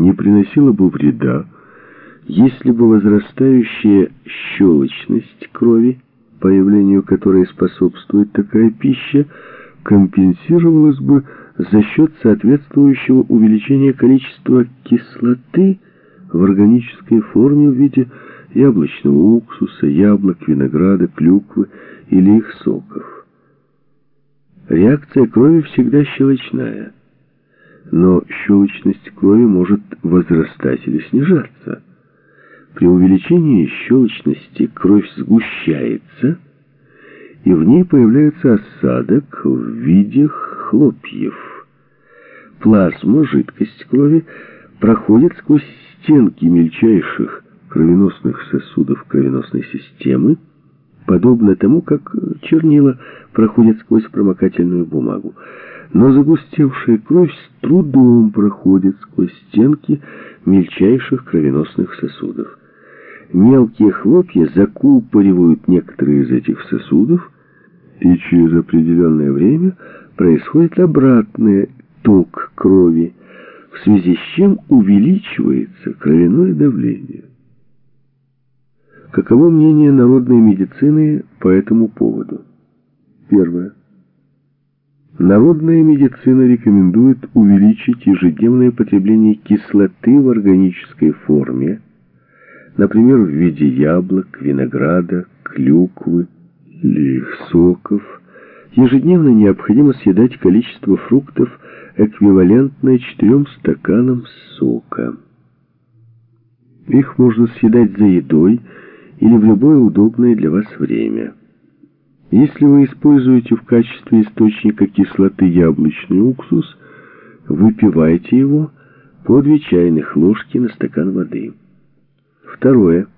не приносило бы вреда, если бы возрастающая щелочность крови, появлению которой способствует такая пища, компенсировалась бы за счет соответствующего увеличения количества кислоты в органической форме в виде яблочного уксуса, яблок, винограда, клюквы или их соков. Реакция крови всегда щелочная, но щелочность крови может возрастать или снижаться. При увеличении щелочности кровь сгущается, и в ней появляется осадок в виде хлопьев. Плазма, жидкость крови, проходит сквозь стенки мельчайших кровеносных сосудов кровеносной системы, подобно тому, как чернила проходят сквозь промокательную бумагу. Но загустевшая кровь с трудом проходит сквозь стенки мельчайших кровеносных сосудов. Мелкие хлопья закупоривают некоторые из этих сосудов, и через определенное время происходит обратный ток крови, в связи с чем увеличивается кровяное давление. Каково мнение народной медицины по этому поводу? Первое. Народная медицина рекомендует увеличить ежедневное потребление кислоты в органической форме, например, в виде яблок, винограда, клюквы или их соков. Ежедневно необходимо съедать количество фруктов, эквивалентное четырем стаканам сока. Их можно съедать за едой или в любое удобное для вас время. Если вы используете в качестве источника кислоты яблочный уксус, выпивайте его по две чайных ложки на стакан воды. Второе.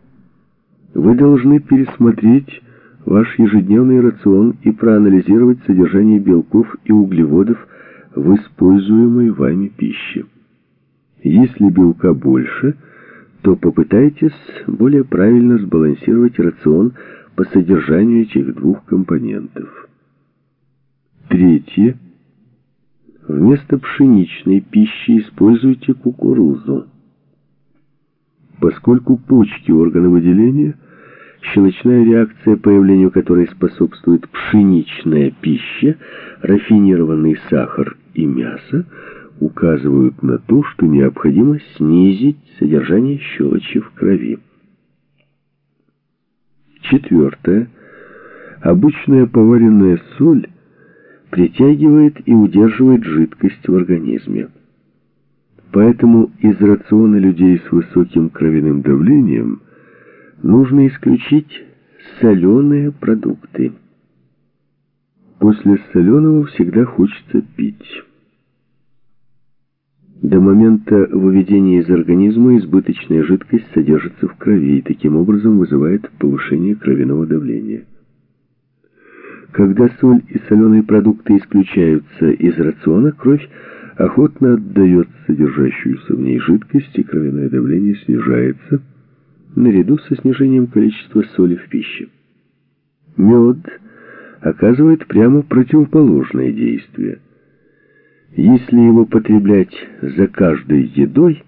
Вы должны пересмотреть ваш ежедневный рацион и проанализировать содержание белков и углеводов в используемой вами пище. Если белка больше, то попытайтесь более правильно сбалансировать рацион по содержанию этих двух компонентов. Третье. Вместо пшеничной пищи используйте кукурузу. Поскольку почки – органы выделения, щелочная реакция, появлению которой способствует пшеничная пища, рафинированный сахар и мясо, указывают на то, что необходимо снизить содержание щелочи в крови. Четвертое. Обычная поваренная соль притягивает и удерживает жидкость в организме. Поэтому из рациона людей с высоким кровяным давлением нужно исключить соленые продукты. После соленого всегда хочется пить. До момента выведения из организма избыточная жидкость содержится в крови и таким образом вызывает повышение кровяного давления. Когда соль и соленые продукты исключаются из рациона, кровь охотно отдает содержащуюся в ней жидкость, и кровяное давление снижается, наряду со снижением количества соли в пище. Мед оказывает прямо противоположное действие. Если его потреблять за каждой едой,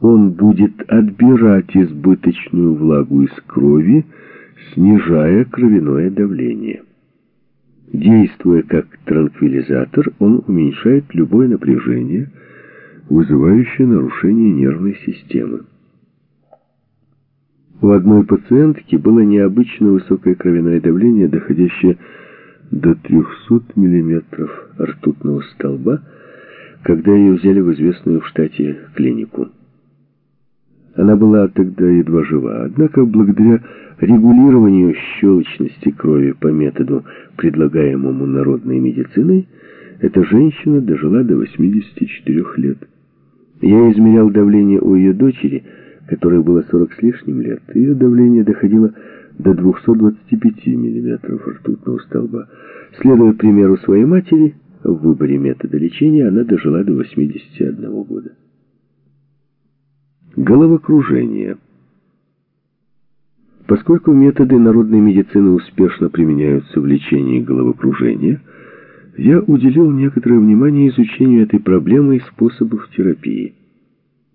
он будет отбирать избыточную влагу из крови, снижая кровяное давление. Действуя как транквилизатор, он уменьшает любое напряжение, вызывающее нарушение нервной системы. У одной пациентки было необычно высокое кровяное давление, доходящее до 300 мм ртутного столба, когда ее взяли в известную в штате клинику. Она была тогда едва жива, однако благодаря регулированию щелочности крови по методу, предлагаемому народной медициной, эта женщина дожила до 84 лет. Я измерял давление у ее дочери, которой было 40 с лишним лет. Ее давление доходило до 225 мм ртутного столба. Следуя примеру своей матери, в выборе метода лечения она дожила до 81 года. Головокружение. Поскольку методы народной медицины успешно применяются в лечении головокружения, я уделил некоторое внимание изучению этой проблемы и способов терапии.